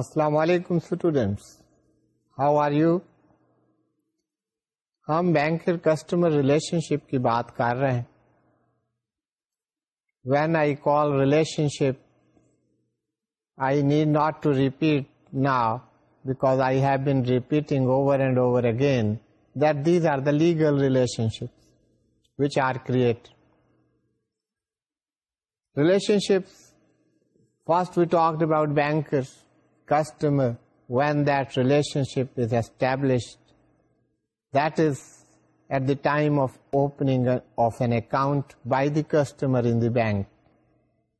السلام علیکم students how are you ہم بینک کسٹمر ریلیشن شپ کی بات کر رہے ہیں when I call relationship I need not to repeat نا because I have been repeating over and over again that these are the legal relationship which are create relationships first we talk about bankers customer when at ship is of opening time of opening of an account by in customer in The bank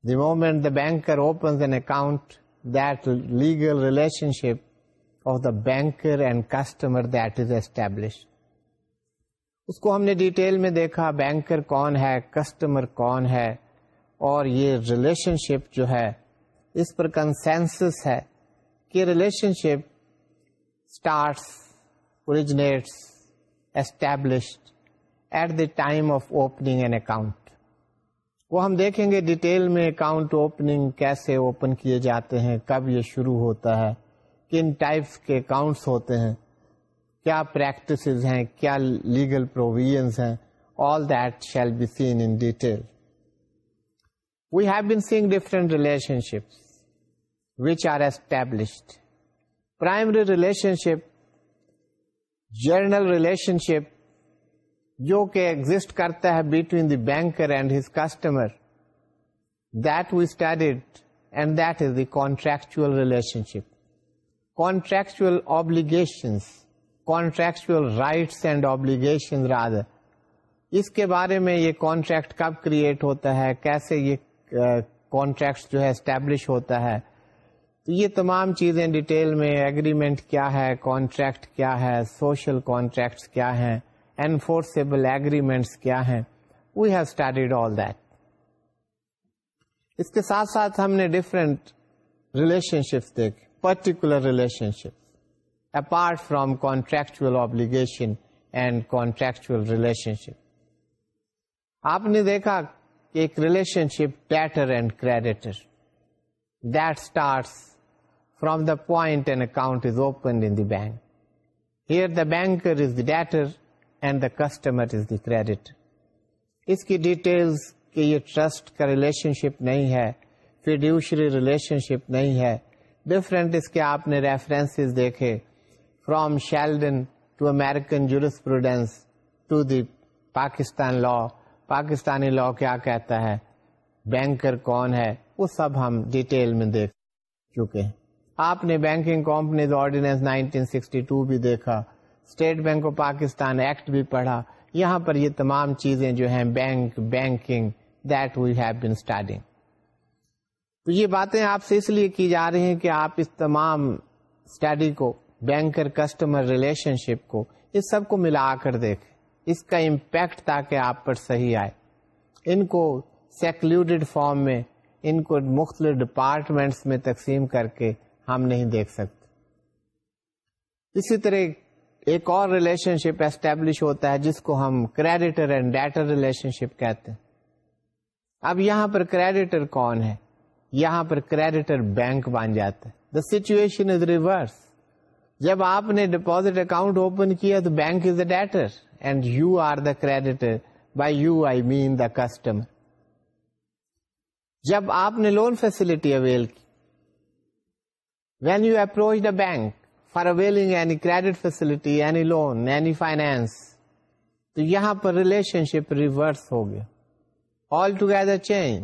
the moment the banker account, that relationship of the banker and customer that is established. اس کو ہم نے detail میں دیکھا banker کون ہے customer کون ہے اور یہ ریلیشن شپ جو ہے اس پر کنسینس ہے کہ relationship originates established at the time of opening an account وہ ہم دیکھیں گے ڈیٹیل میں اکاؤنٹ اوپننگ کیسے اوپن کیے جاتے ہیں کب یہ شروع ہوتا ہے کن ٹائپس کے اکاؤنٹس ہوتے ہیں کیا پریکٹسز ہیں کیا لیگل پروویژنس ہیں all that shall be seen in detail we have been saying different relationships primary relationship general relationship جو کہ ایگزٹ کرتا ہے between the banker and his customer that we studied and that is the contractual relationship contractual obligations contractual rights and obligation راد اس کے بارے میں یہ contract کب کریٹ ہوتا ہے کیسے یہ کانٹریکٹ جو ہے اسٹیبلش ہوتا ہے تو یہ تمام چیزیں ڈیٹیل میں ایگریمنٹ کیا ہے کانٹریکٹ کیا ہے سوشل کانٹریکٹس کیا ہیں انفورسبل ایگریمنٹس کیا ہیں we have started all that اس کے ساتھ ساتھ ہم نے ڈفرینٹ ریلیشن شپس دیکھے particular relationship apart from contractual obligation and contractual relationship آپ نے دیکھا کہ ایک relationship debtor and creditor that starts from the point and account is open bank here the banker and the customer is the credit. اس کی کہ یہ trust کا ریلیشن شپ نہیں ہے فیڈیوشری ریلیشن شپ نہیں ہے ڈفرینٹ اس کے آپ نے ریفرنس دیکھے from Sheldon to American jurisprudence to the Pakistan law Pakistani law کیا کہتا ہے بینکر کون ہے وہ سب ہم ڈیٹیل میں دیکھ چکے ہیں آپ نے بینکنگ کمپنیز آرڈیننس 1962 بھی دیکھا State Bank of Pakistan Act بھی پڑھا یہاں پر یہ تمام چیزیں جو ہیں bank banking that we have been starting تو یہ باتیں آپ سے اس لیے کی جا رہی ہیں کہ آپ اس تمام اسٹڈی کو بینکر کسٹمر ریلیشن شپ کو اس سب کو ملا کر دیکھیں اس کا امپیکٹ تاکہ آپ پر صحیح آئے ان کو سیکلوڈیڈ فارم میں ان کو مختلف ڈپارٹمنٹس میں تقسیم کر کے ہم نہیں دیکھ سکتے اسی طرح ایک اور ریلیشن شپ اسٹیبلش ہوتا ہے جس کو ہم creditor and debtor relationship کہتے ہیں اب یہاں پر کریڈیٹر کون ہے یہاں پر کریڈیٹر بینک بن جاتا ہے دا سچویشن از ریورس جب آپ نے ڈپوزٹ اکاؤنٹ اوپن کیا تو bank is a debtor and you are the creditor by you I mean the customer جب آپ نے لون فیسلٹی اویل کی بینک فاری کریڈٹ فیسلٹی پر ریلیشن شپ ریورس ہو گیا altogether change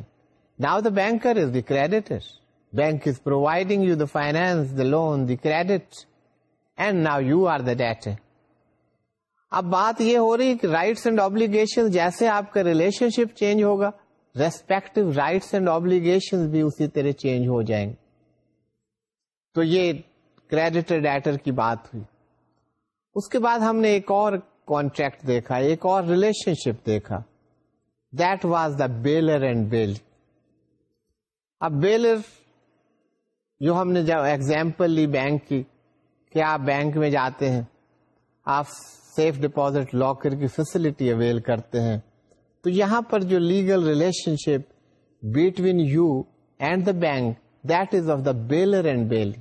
now the banker is the creditor bank is providing you the finance the loan the credit and now you are the debt اب بات یہ ہو رہی کہ رائٹس اینڈ آبلیگیشن جیسے آپ کا ریلیشن شپ چینج ہوگا ریسپیکٹو رائٹس اینڈ آبلیگیشن بھی اسی طرح چینج ہو جائیں گے تو یہ کریڈیٹڈ ایٹر کی بات ہوئی اس کے بعد ہم نے ایک اور کانٹریکٹ دیکھا ایک اور ریلیشن شپ دیکھا that was the bailor and bailee اب بیلر جو ہم نے جب ایگزامپل لی بینک کی کہ آپ بینک میں جاتے ہیں آپ سیف ڈپازٹ لاکر کی فیسلٹی اویل کرتے ہیں تو یہاں پر جو legal relationship between you and the bank that is of the bailor and bailee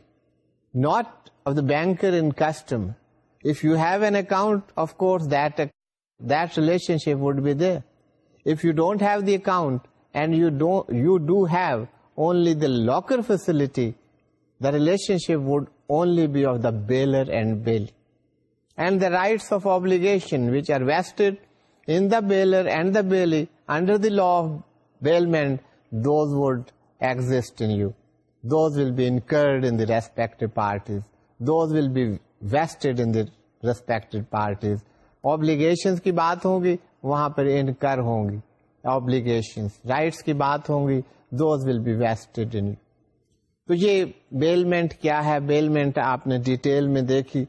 not of the banker in custom. If you have an account, of course, that relationship would be there. If you don't have the account and you do have only the locker facility, the relationship would only be of the bailer and bailee. And the rights of obligation which are vested in the bailer and the bailee under the law of bailment, those would exist in you. Those will بھی incurred parties vested parties obligation کی بات ہوگی وہاں پر incur ہوں گیشن rights کی بات ہوں گی تو یہ بیلمنٹ کیا ہے بیلمنٹ آپ نے ڈیٹیل میں دیکھی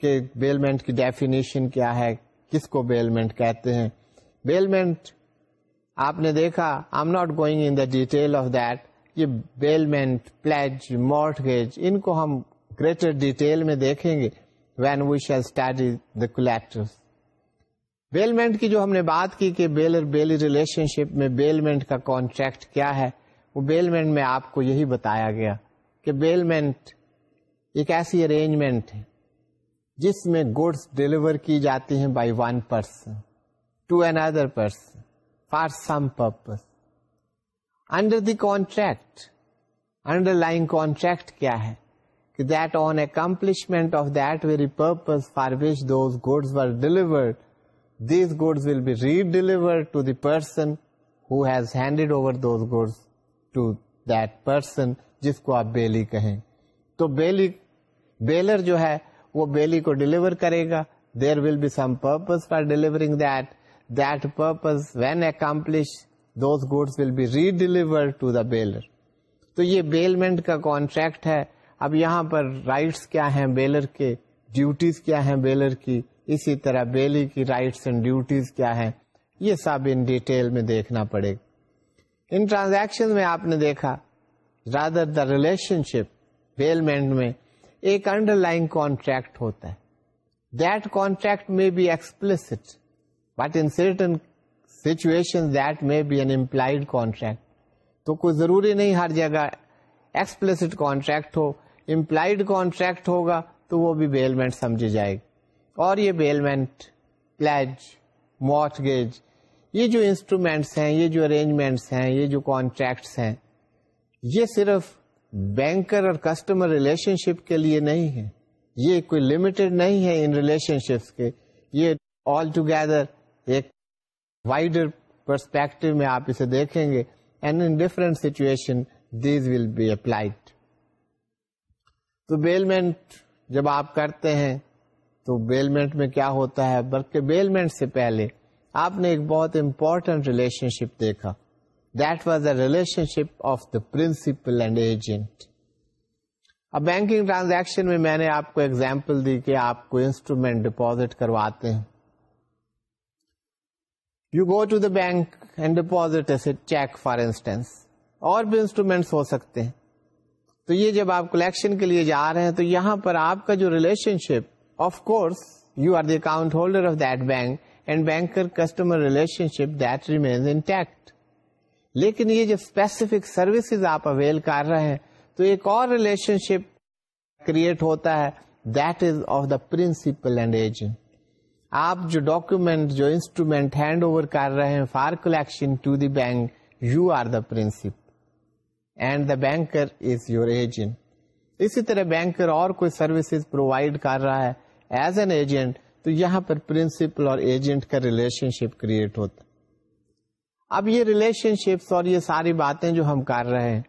کہ بیلمنٹ کی ڈیفینیشن کیا ہے کس کو بیلمنٹ کہتے ہیں بیلمنٹ آپ نے دیکھا I not going in the detail of that یہ بیلمنٹ پلیج مورٹ گیج ان کو ہم گریٹر ڈیٹیل میں دیکھیں گے when we shall study the collector bailment کی جو ہم نے بات کی کہ بیلر بیلی ریلیشن شپ میں بیلمنٹ کا کانٹریکٹ کیا ہے وہ بیلمنٹ میں آپ کو یہی بتایا گیا کہ بیلمنٹ ایک ایسی ارینجمنٹ ہے جس میں گوڈس ڈیلیور کی جاتی ہیں by one person to another person for some purpose under the contract underlying contract کیا ہے کہ that on accomplishment of that very purpose for would these goods will be has handed over goods to person جس کو آپ بیلی کہیں تو بیلی bailor جو ہے وہ بیلی کو ڈیلیور کرے گا there will be some purpose for delivering that purpose when accomplish those goods will be to the تو یہ بیلمنٹ کا کانٹریکٹ ہے اب یہاں پر رائٹس کیا ہیں بیلر کے ڈیوٹیز کیا ہیں بیلر کی اسی طرح بیلی کی رائٹس اینڈ ڈیوٹیز کیا ہیں یہ سب ان ڈیٹیل میں دیکھنا پڑے گا ان ٹرانزیکشن میں آپ نے دیکھا rather the relationship bailment میں ایک انڈر لائن کانٹریکٹ ہوتا ہے دیٹ کانٹریکٹ میں be explicit but in certain situation that میں بی این امپلائڈ کانٹریکٹ تو کوئی ضروری نہیں ہر جگہ ایکسپلسڈ کانٹریکٹ ہو امپلائڈ کانٹریکٹ ہوگا تو وہ بھی بیلمنٹ سمجھی جائے گی اور یہ بیلمنٹ پلیج یہ جو انسٹرومینٹس ہیں یہ جو ارینجمنٹس ہیں یہ جو کانٹریکٹس ہیں یہ صرف بینکر اور کسٹمر ریلیشن شپ کے لیے نہیں ہے یہ کوئی لمیٹڈ نہیں ہے ان ریلیشن شپس کے یہ آل ٹوگیدر ایک وائڈر پرسپیکٹو میں آپ اسے دیکھیں گے and in different situation these will be applied تو بیلمنٹ جب آپ کرتے ہیں تو بیلمنٹ میں کیا ہوتا ہے بلکہ بیلمنٹ سے پہلے آپ نے ایک بہت امپورٹنٹ ریلیشن شپ دیکھا that was a relationship of the principal and agent اب بینکنگ ٹرانزیکشن میں میں نے آپ کو ایگزامپل دی کہ آپ کو انسٹرومینٹ ڈپوزٹ کرواتے ہیں you go to the bank and ایسے چیک فار انسٹینس اور بھی انسٹرومینٹس ہو سکتے ہیں تو یہ جب آپ کلیکشن کے لیے جا رہے ہیں تو یہاں پر آپ کا جو relationship of course you are the account holder of that bank and banker customer relationship that remain intact لیکن یہ جب اسپیسیفک سروسز آپ اویل کر رہے ہیں تو ایک اور ریلیشن شپ کریٹ ہوتا ہے that is of the principal and agent آپ جو ڈاکومینٹ جو انسٹرومینٹ ہینڈ اوور کر رہے ہیں for collection to the bank you are the principal and the banker is your agent اسی طرح بینکر اور کوئی سروسز پرووائڈ کر رہا ہے ایز این ایجنٹ تو یہاں پر پرنسپل اور ایجنٹ کا ریلیشن شپ کریٹ ہوتا اب یہ ریلیشن شپس اور یہ ساری باتیں جو ہم کر رہے ہیں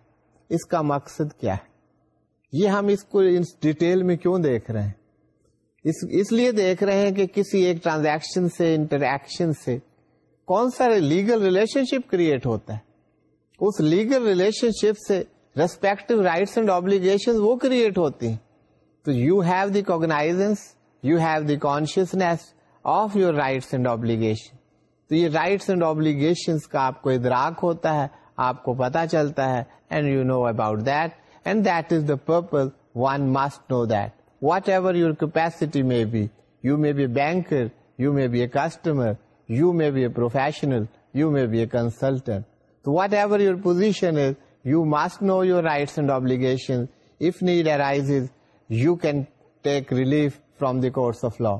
اس کا مقصد کیا ہے یہ ہم اس کو ڈیٹیل میں کیوں دیکھ رہے ہیں اس لیے دیکھ رہے ہیں کہ کسی ایک ٹرانزیکشن سے انٹریکشن سے کون سا لیگل ریلیشن شپ کریٹ ہوتا ہے اس لیگل ریلیشن شپ سے ریسپیکٹ رائٹس اینڈ آبلیگیشن وہ کریٹ ہوتی ہیں تو you have the cognizance you have the consciousness of your rights and obligation تو یہ رائٹس اینڈ آبلیگیشن کا آپ کو ادراک ہوتا ہے آپ کو پتا چلتا ہے and you know about that and that is the purpose one must know that whatever your capacity میں be you may be banker you may be a customer you may be a professional you may be a consultant تو whatever your position is you know your rights and obligation if need you can take relief from the course of law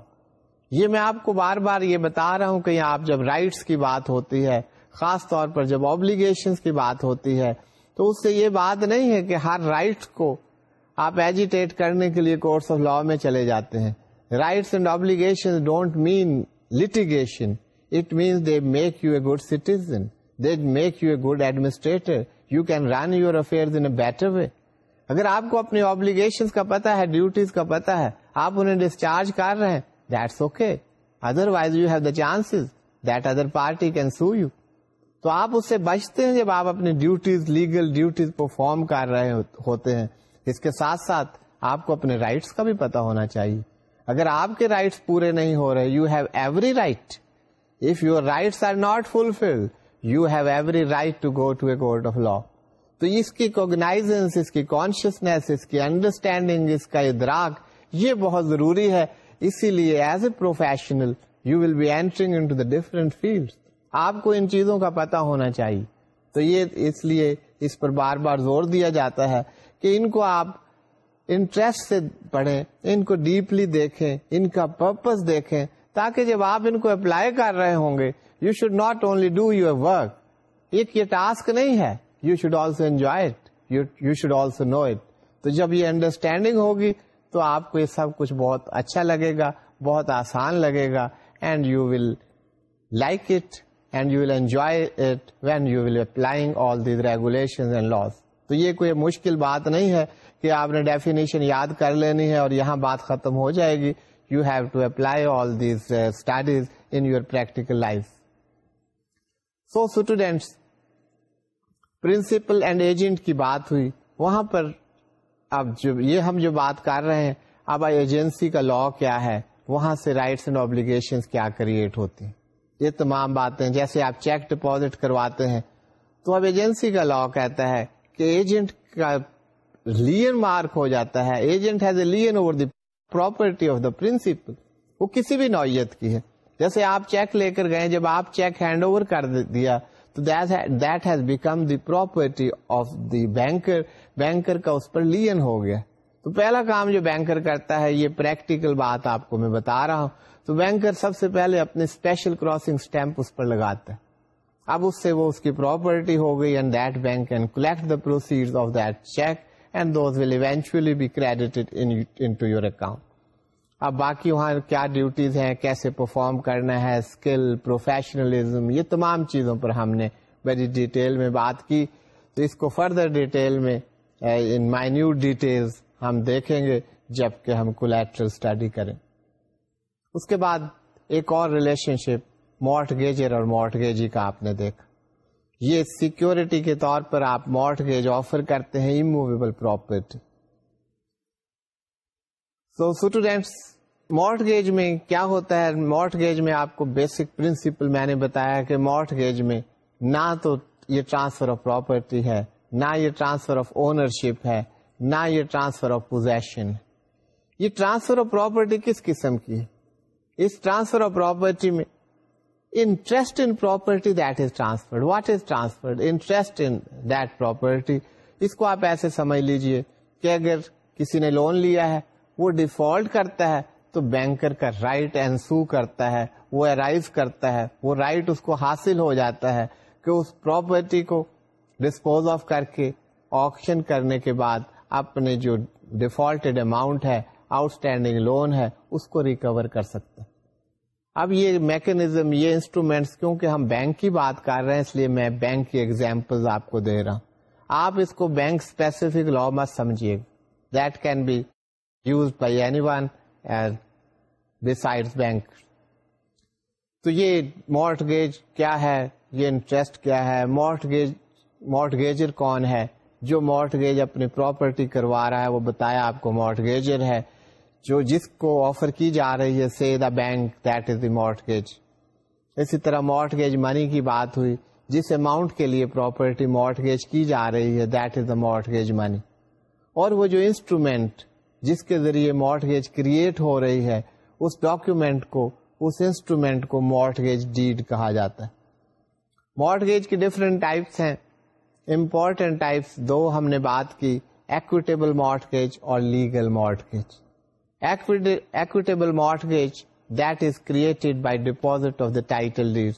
یہ میں آپ کو بار بار یہ بتا رہا ہوں کہ آپ جب رائٹس کی بات ہوتی ہے خاص طور پر جب آبلیگیشنس کی بات ہوتی ہے تو اس سے یہ بات نہیں ہے کہ ہر رائٹ کو آپ ایجیٹیٹ کرنے کے لیے کورس آف لا میں چلے جاتے ہیں rights and obligation don't mean litigation it means they make you a good citizen they make you a good administrator you can run your affair in a better way اگر آپ کو اپنے obligation کا پتا ہے ڈیوٹیز کا پتا ہے آپ انہیں ڈسچارج کر رہے ہیں that's okay otherwise you have the chances other party can sue you تو آپ اس سے بچتے ہیں جب آپ اپنی ڈیوٹیز لیگل ڈیوٹیز پرفارم کر رہے ہوتے ہیں اس کے ساتھ ساتھ آپ کو اپنے رائٹس کا بھی پتا ہونا چاہیے اگر آپ کے رائٹس پورے نہیں ہو رہے you have every right if rights are not fulfil you have every right to to go a court of law تو اس کی کوگنائزنس اس اس کی کی کانشیسنیس انڈرسٹینڈنگ اس کا ادراک یہ بہت ضروری ہے اسی لیے as a professional you will be entering in different field آپ کو ان چیزوں کا پتا ہونا چاہیے تو یہ اس لیے اس پر بار بار زور دیا جاتا ہے کہ ان کو آپ انٹرسٹ سے پڑھیں ان کو ڈیپلی دیکھیں ان کا پرپز دیکھیں تاکہ جب آپ ان کو اپلائی کر رہے ہوں گے you should not only do you work ایک یہ ٹاسک نہیں ہے you should also enjoy you should also know it تو جب یہ انڈرسٹینڈنگ ہوگی تو آپ کو یہ سب کچھ بہت اچھا لگے گا بہت آسان لگے گا and you will like it and you will enjoy it when you will applying all these regulation and laws تو یہ کوئی مشکل بات نہیں ہے کہ آپ نے ڈیفینیشن یاد کر لینی ہے اور یہاں بات ختم ہو جائے گی you have to apply all these studies in your practical life so students principal and agent کی بات ہوئی وہاں پر اب جو یہ ہم جو بات کر رہے ہیں اب ایجنسی کا لا کیا ہے وہاں سے رائٹس اینڈ آبلیگیشن کیا کریٹ ہوتی ہیں یہ تمام باتیں جیسے آپ چیک ڈپازٹ کرواتے ہیں تو اب ایجنسی کا لا کہتا ہے کہ ایجنٹ کا لین مارک ہو جاتا ہے agent has a lien over the property of the principal وہ کسی بھی نوعیت کی ہے جیسے آپ چیک لے کر گئے جب آپ چیک ہینڈ اوور کر دیا تو that has become the property of the banker banker کا اس پر لین ہو گیا تو پہلا کام جو بینکر کرتا ہے یہ پریکٹیکل بات آپ کو میں بتا رہا ہوں تو بینکر سب سے پہلے اپنے اسپیشل کراسنگ اسٹمپ اس پر لگاتا ہے اب اس سے وہ اس کی پراپرٹی ہو گئی and and that that bank can collect the proceed of cheque those will eventually be into your account اب باقی وہاں کیا ڈیوٹیز ہیں کیسے پرفارم کرنا ہے اسکل پروفیشنلزم یہ تمام چیزوں پر ہم نے بڑی ڈیٹیل میں بات کی تو اس کو فردر ڈیٹیل میں ان مائنیوٹ ڈیٹیل ہم دیکھیں گے جبکہ ہم کولیکٹرل اسٹڈی کریں اس کے بعد ایک اور ریلیشن شپ مارٹ گیجر اور مارٹ گیجی کا آپ نے دیکھا یہ سیکیورٹی کے طور پر آپ مارٹ گیج آفر کرتے ہیں immovable property so students mortgage میں کیا ہوتا ہے مارٹ گیج میں آپ کو بیسک پرنسپل میں نے بتایا کہ مارٹ گیج میں نہ تو یہ ٹرانسفر آف پراپرٹی ہے نہ یہ ٹرانسفر آف اونرشپ ہے نہ یہ ٹرانسفر آف پوزیشن یہ ٹرانسفر آف پراپرٹی کس قسم کی ہے اس ٹرانسفر آف پراپرٹی میں interest in property that is transferred what is transferred interest in that property اس کو آپ ایسے سمجھ لیجیے کہ اگر کسی نے لون لیا ہے وہ ڈیفالٹ کرتا ہے تو بینکر کا رائٹ اینسو کرتا ہے وہ ارائیو کرتا ہے وہ رائٹ اس کو حاصل ہو جاتا ہے کہ اس پراپرٹی کو ڈسپوز آف کر کے آپشن کرنے کے بعد اپنے جو ڈیفالٹیڈ اماؤنٹ ہے آؤٹ اسٹینڈنگ لون ہے اس کو ریکور کر سکتے اب یہ میکنیزم یہ انسٹرومینٹس کیونکہ ہم بینک کی بات کر رہے ہیں اس لیے میں بینک کی ایگزامپل آپ کو دے رہا ہوں آپ اس کو بینک اسپیسیفک لا مت سمجھیے that can be use by anyone as decide bank تو یہ مارٹگیج کیا ہے یہ انٹرسٹ کیا ہے مارٹگیج مارٹگیجر کون ہے جو مارٹگیج اپنی پراپرٹی کروا رہا ہے وہ بتایا آپ کو مارٹگیجر ہے جو جس کو آفر کی جا رہی ہے see the bank that is the mortgage اسی طرح مارٹگیج منی کی بات ہوئی جس اماؤنٹ کے لیے پراپرٹی مارٹگیج کی جا رہی ہے that is the mortgage money اور وہ جو انسٹرومینٹ جس کے ذریعے مارٹگیج کریٹ ہو رہی ہے اس ڈاکیومینٹ کو اس انسٹرومینٹ کو مارٹگیج ڈیڈ کہا جاتا ہے مارٹگیج کی ڈفرینٹ ٹائپس ہیں امپورٹینٹ ٹائپس دو ہم نے بات کی ایکویٹیبل مارٹگیج اور legal mortgage equitable mortgage that is created by deposit of the title deed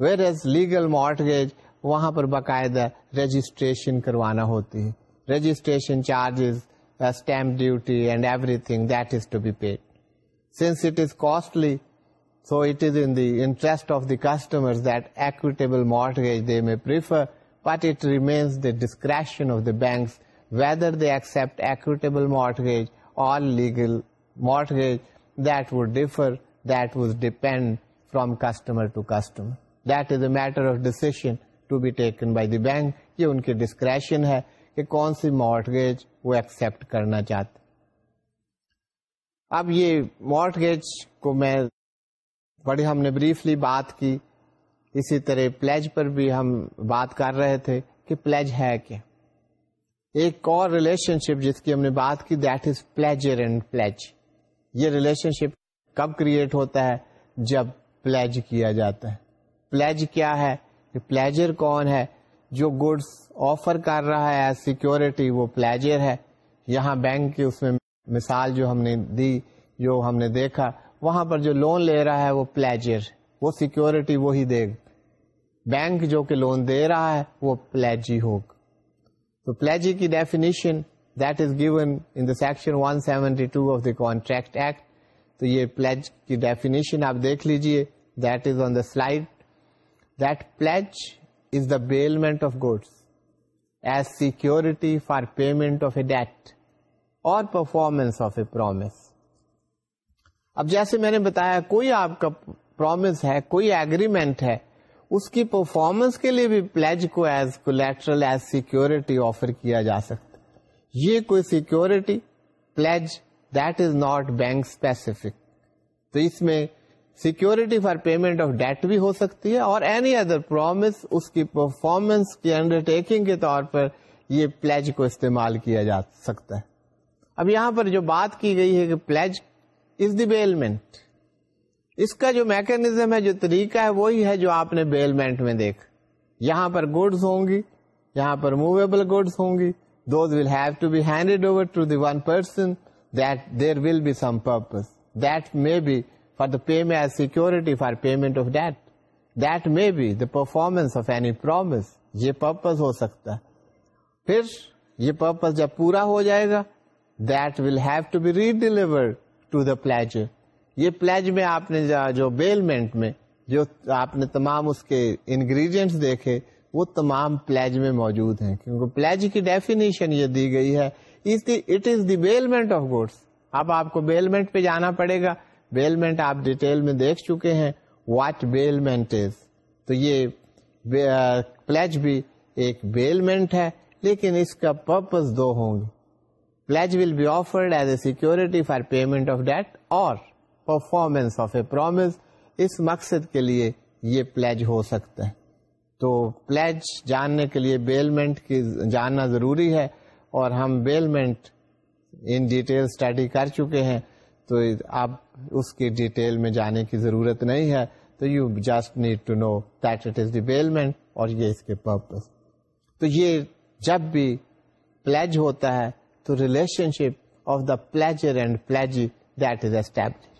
where is legal mortgage وہاں پر باقاعدہ رجسٹریشن کروانا ہوتی ہے registration charges stamp duty and everything that is to be paid since it is costly so it is interest of the customer that equitable mortgage they میں but it remains the description of the banks whether they accept equitable mortgage matter of decision by the bank یہ ان کی discretion ہے کہ کون سی mortgage وہ accept کرنا چاہتے اب یہ مارٹگیج کو میں بریفلی بات کی اسی طرح پلیج پر بھی ہم بات کر رہے تھے کہ پلیج ہے کیا ایک اور ریلیشن شپ جس کی ہم نے بات کی that is pledger and pledge یہ ریلیشن شپ کب کریٹ ہوتا ہے جب پلیج کیا جاتا ہے پلیج کیا ہے پلیجر کون ہے جو گڈس آفر کر رہا ہے سیکورٹی وہ پلیجر ہے یہاں بینک کی اس میں مثال جو ہم نے دی جو ہم نے دیکھا وہاں پر جو لون لے رہا ہے وہ پلیجر وہ سیکورٹی وہی دے بینک جو کہ لون دے رہا ہے وہ پلیجی ہوگا تو پلیجی کی definition that is given in the section 172 seventy two of contract act تو یہ پلیج کی ڈیفینیشن آپ دیکھ لیجیے that is on the slide that pledge is the bailment of goods as security for payment of a debt or performance of a promise اب جیسے میں نے بتایا کوئی آپ کا پرومس ہے کوئی ایگریمنٹ ہے اس کی پرفارمنس کے لیے بھی پلیج کو as collateral as security offer کیا جا سکتا یہ کوئی security pledge that is not bank specific تو اس میں security for payment of debt بھی ہو سکتی ہے اور اینی ادر پرومس اس کی پرفارمنس کی انڈر ٹیکنگ کے طور پر یہ پلیج کو استعمال کیا جا سکتا ہے اب یہاں پر جو بات کی گئی ہے کہ پلیج از دی بیلمنٹ اس کا جو میکنیزم ہے جو طریقہ ہے وہی ہے جو آپ نے بیلمنٹ میں دیکھ یہاں پر گڈس ہوں گی یہاں پر موویبل گڈس ہوں گی those will have to be handed over to the one person that there will be some purpose that may be for the pay as security for payment of debt that may be the performance of any promise یہ purpose ہو سکتا ہے پھر یہ purpose جب پورا ہو جائے گا that will have to be redeliver to the pledger یہ پلیج میں آپ نے جو بیلمنٹ میں جو آپ نے تمام اس کے انگریڈینٹس دیکھے وہ تمام پلیج میں موجود ہیں کیونکہ پلیج کی ڈیفینیشن یہ دی گئی ہے it is the bailment of goods اب آپ کو بیلمنٹ پہ جانا پڑے گا بیلمنٹ آپ ڈیٹیل میں دیکھ چکے ہیں واٹ بیلمنٹ از تو یہ پلیج بھی ایک بیلمنٹ ہے لیکن اس کا پرپز دو ہوں گے pledge will be offered as a security for payment of debt or performance of a promise اس مقصد کے لیے یہ پلیج ہو سکتا ہے تو پلیج جاننے کے لیے بیلمنٹ کی جاننا ضروری ہے اور ہم بیلمنٹ ان ڈیٹیل اسٹڈی کر چکے ہیں تو آپ اس کی ڈیٹیل میں جانے کی ضرورت نہیں ہے تو you just need to know that it is the bailment اور یہ اس کے پرپز تو یہ جب بھی پلیج ہوتا ہے تو relationship of the pledger and pledge that is establish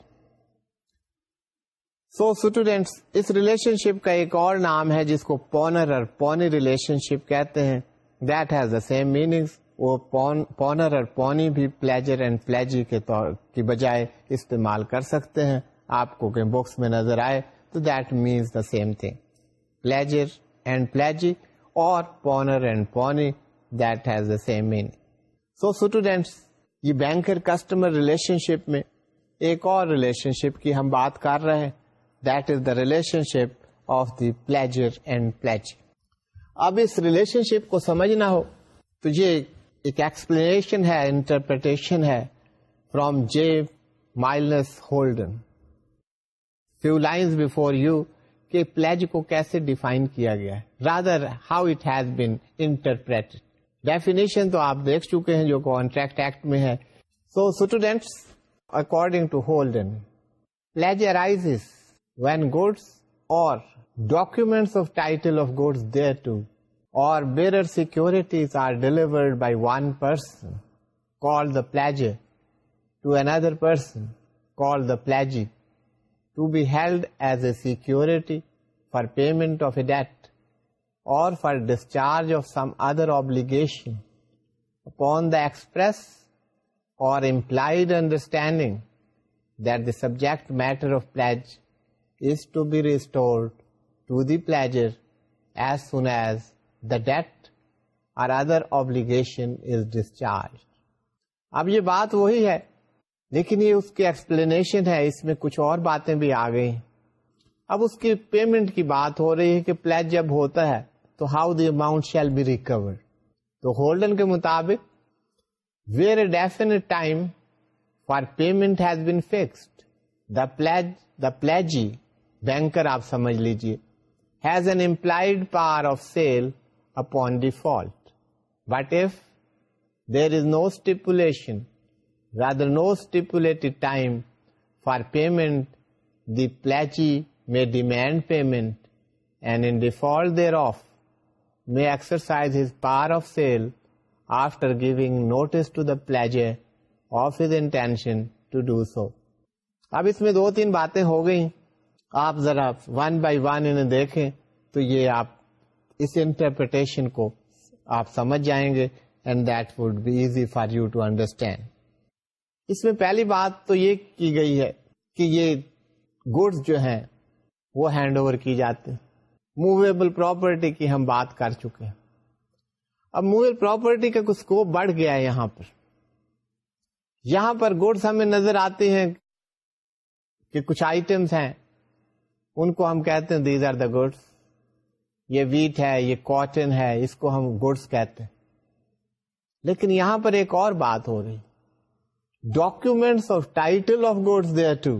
so students us relationship کا ایک اور نام ہے جس کو پونر اور پونی ریلیشن شپ کہتے ہیں that has the same meaning وہ پونر اور پونی بھی پلیجر اینڈ پلیجی کے طور کی بجائے استعمال کر سکتے ہیں آپ کو بکس میں نظر آئے تو that means the same thing pledger and pledgee or pawnor and pawnee that has the same meaning so students یہ بینکر کسٹمر ریلیشن شپ میں ایک اور ریلیشن شپ کی ہم بات کر رہے ہیں that is the relationship of the pledger and pledge اب اس ریلیشن شپ کو سمجھنا ہو تو یہ ایک ایکسپلینیشن ہے انٹرپریٹیشن ہے from J Milnes Holden few lines before you کہ پلیج کو کیسے ڈیفائن کیا گیا ہے rather how it has been interpret definition تو آپ دیکھ چکے ہیں جو کانٹریکٹ ایکٹ میں ہے so students according to Holden pledge arise when goods or documents they to or security pledge to other person P to be held as a security for payment of a debt or discharge of some other obligation upon the express or subject matter of P is to be restored to the pledger as soon as the debt or other obligation is discharged. اب یہ بات وہی ہے لیکن یہ اس کی explanation ہے اس میں کچھ اور باتیں بھی آ گئی اب اس کی پیمنٹ کی بات ہو رہی ہے کہ پلیج جب ہوتا ہے تو how the amount shall be recover تو ہولڈن کے مطابق where definite time for payment has been fixed the pledge the pledgee banker آپ سمجھ لیجیے has an implied power of sale upon default but if there is no stipulation rather no rope time for payment the pledgee may demand payment and in default thereof may exercise his power of sale after giving notice to the page of his intention to do so اب اس میں دو تین باتیں ہو گئیں آپ ذرا ون بائی ون انہیں دیکھیں تو یہ آپ اس انٹرپریٹیشن کو آپ سمجھ جائیں گے and that would be easy for you to understand اس میں پہلی بات تو یہ کی گئی ہے کہ یہ گڈس جو ہیں وہ ہینڈ اوور کی جاتے موویبل پراپرٹی کی ہم بات کر چکے ہیں اب موویبل پراپرٹی کا کچھ اسکوپ بڑھ گیا ہے یہاں پر یہاں پر گڈس ہمیں نظر آتے ہیں کہ کچھ آئٹمس ہیں ان کو ہم کہتے ہیں دیز آر دا گڈس یہ ویٹ ہے یہ کاٹن ہے اس کو ہم گڈس کہتے ہیں لیکن یہاں پر ایک اور بات ہو رہی documents of title of goods they are to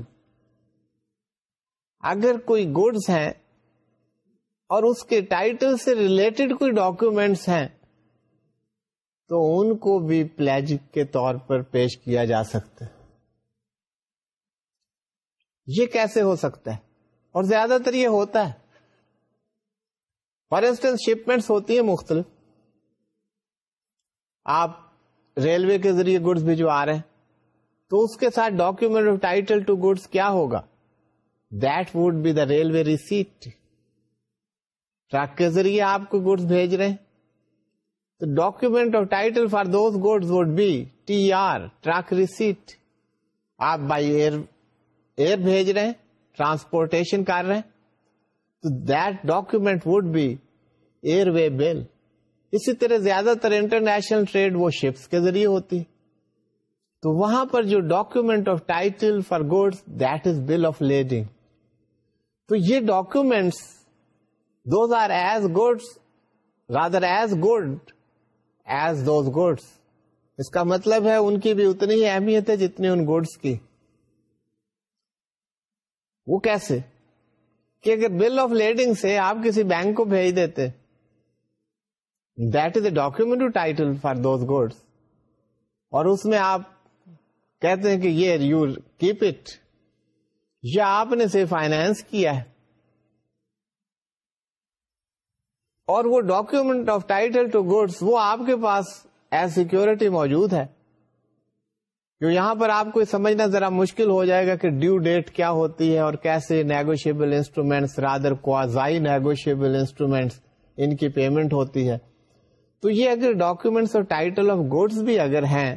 اگر کوئی گڈس ہیں اور اس کے ٹائٹل سے ریلیٹڈ کوئی ڈاکومینٹس ہیں تو ان کو بھی پلیجک کے طور پر پیش کیا جا سکتا ہے یہ کیسے ہو سکتا ہے اور زیادہ تر یہ ہوتا ہے فار انسٹنس شپمنٹس ہوتی ہیں مختلف آپ ریلوے کے ذریعے گڈس بھجوا رہے ہیں تو اس کے ساتھ ڈاکومنٹ آف ٹائٹل کیا ہوگا that would be the railway receipt truck کے ذریعے آپ کو گڈس بھیج رہے ہیں تو document of title for those goods would be T R truck receipt آپ بائی ایئر ایئر بھیج رہے ہیں ٹرانسپورٹیشن کر رہے ہیں تو that document would be airway bill اسی طرح زیادہ تر انٹرنیشنل ٹریڈ وہ شپس کے ذریعے ہوتی تو وہاں پر جو document of title for that is bill of lading تو یہ documents those are as goods rather as good as those goods اس کا مطلب ہے ان کی بھی اتنی ہی اہمیت ہے جتنی ان گوڈس کی وہ کیسے کہ اگر بل آف لیڈنگ سے آپ کسی بینک کو بھیج دیتے that is a document title for those goods اور اس میں آپ کہتے ہیں کہ یہ یو کیپ اٹ یا آپ نے فائنینس کیا ہے اور وہ document of title to goods وہ آپ کے پاس ایز سیکورٹی موجود ہے یہاں پر آپ کو سمجھنا ذرا مشکل ہو جائے گا کہ ڈیو ڈیٹ کیا ہوتی ہے اور کیسے negotiable instruments rather negotiable instruments ان کی پیمنٹ ہوتی ہے تو یہ اگر ڈاکومینٹس گوڈس بھی اگر ہیں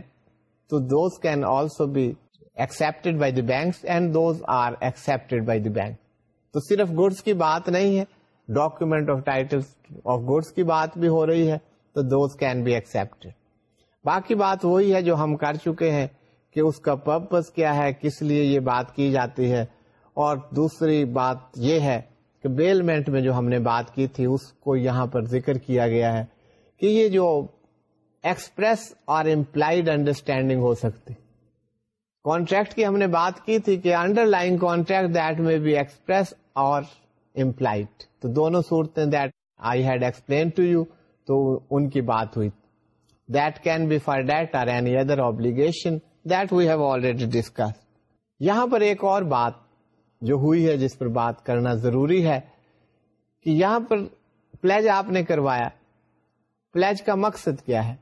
تو those can also be accept by the banks and those are accepted by the bank تو صرف گوڈس کی بات نہیں ہے document of title of goods کی بات بھی ہو رہی ہے تو دوز کین بی ایکسپٹیڈ باقی بات وہی ہے جو ہم کر چکے ہیں کہ اس کا پرپز کیا ہے کس لیے یہ بات کی جاتی ہے اور دوسری بات یہ ہے کہ بیلمنٹ میں جو ہم نے بات کی تھی اس کو یہاں پر ذکر کیا گیا ہے کہ یہ جو ایکسپریس اور امپلائڈ انڈرسٹینڈنگ ہو سکتی کانٹریکٹ کی ہم نے بات کی تھی کہ under line contract that may be express اور امپلائڈ تو دونوں صورتیں that I had explain to you تو ان کی بات ہوئی that can be for debt or any other obligation that we have already discuss یہاں پر ایک اور بات جو ہوئی ہے جس پر بات کرنا ضروری ہے کہ یہاں پر پلیج آپ نے کروایا پلیج کا مقصد کیا ہے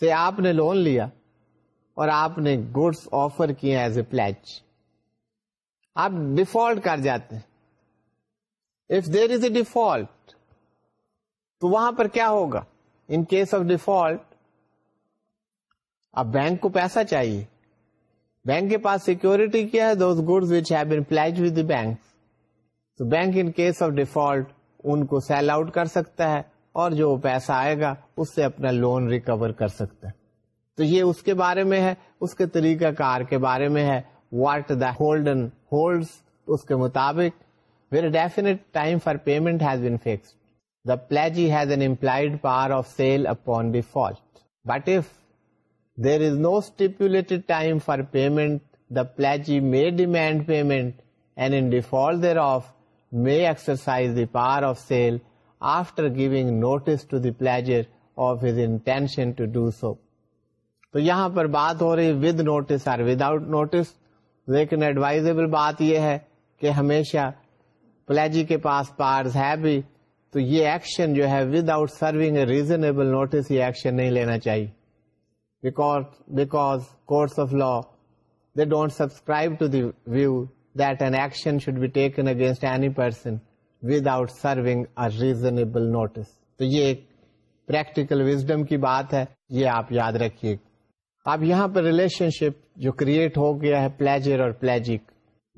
سے آپ نے لون لیا اور آپ نے گڈس آفر کیا ایز اے پلیج آپ ڈیفالٹ کر جاتے ہیں if there is a default تو وہاں پر کیا ہوگا ان کیس آف ڈیفالٹ اب بینک کو پیسہ چاہیے بینک کے پاس سیکورٹی کیا ہے those which have been pledge with the bank bank تو in in case of default کو سیل آؤٹ کر سکتا ہے اور جو پیسہ آئے گا اس سے اپنا لون ریکور کر سکتا ہے تو یہ اس کے بارے میں ہے اس کے طریقہ کار کے بارے میں ہے واٹ دا ہولڈ ہولڈ اس کے مطابق where definite has an implied power of sale upon default but if there is no for time for payment the demand may demand payment and in default thereof may exercise the power of sale after giving notice to his pledger of his intention تو یہاں پر بات ہو رہی with notice اور without notice لیکن advisable بات یہ ہے کہ ہمیشہ پلیجی کے پاس پارز ہے بھی تو یہ ایکشن جو ہے without serving reasonable notice یہ ایکشن نہیں لینا چاہیے because کوائب to the view that an action should be taken against any person without serving a reasonable notice تو یہ ایک پریکٹیکل وزڈم کی بات ہے یہ آپ یاد رکھیے اب یہاں پر ریلیشن شپ جو کریٹ ہو گیا ہے پلیجر اور پلیجی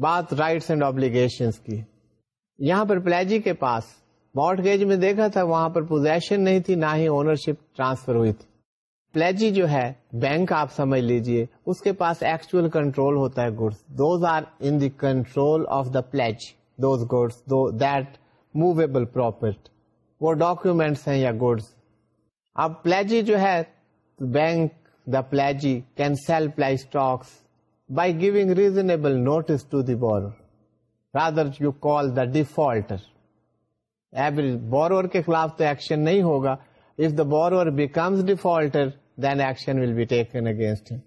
بات رائٹس اینڈ آبلیگیشن کی یہاں پر پلیجی کے پاس مارٹ گیج میں دیکھا تھا وہاں پر پوزیشن نہیں تھی نہ ہی اونرشپ ٹرانسفر ہوئی تھی پلیجی جو ہے بینک آپ سمجھ لیجئے اس کے پاس ایکچوئل کنٹرول ہوتا ہے goods those are in the control of the pledge those goods that movable property وہ ڈاکیومینٹس ہیں یا گڈس اب پلیجی جو ہے bank the pledgee can sell ply stocks by giving reasonable notice to the borrower rather you call the defaulter average borrower کے خلاف تو action نہیں ہوگا if the borrower becomes defaulter, then action will be taken against him.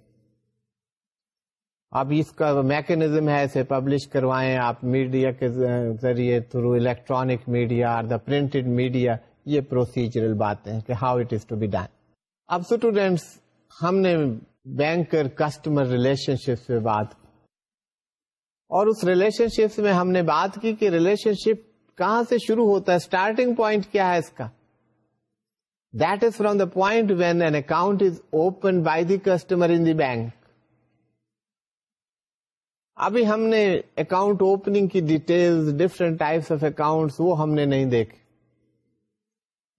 اب اس کا mechanism ہے اسے پبلش کروائیں آپ میڈیا کے ذریعے تھرو الیکٹرانک میڈیا اور دا پرنٹڈ میڈیا یہ پروسیجرل باتیں کہ how it is to be done اب اسٹوڈینٹس ہم نے بینکر کسٹمر ریلیشن شپ سے بات کی اور اس ریلیشن شپ میں ہم نے بات کی کہ ریلیشن شپ کہاں سے شروع ہوتا ہے اسٹارٹنگ پوائنٹ کیا ہے اس کا point when an account is open by the customer bank ابھی ہم نے اکاؤنٹ اوپننگ کی detail different types of account وہ ہم نے نہیں دیکھے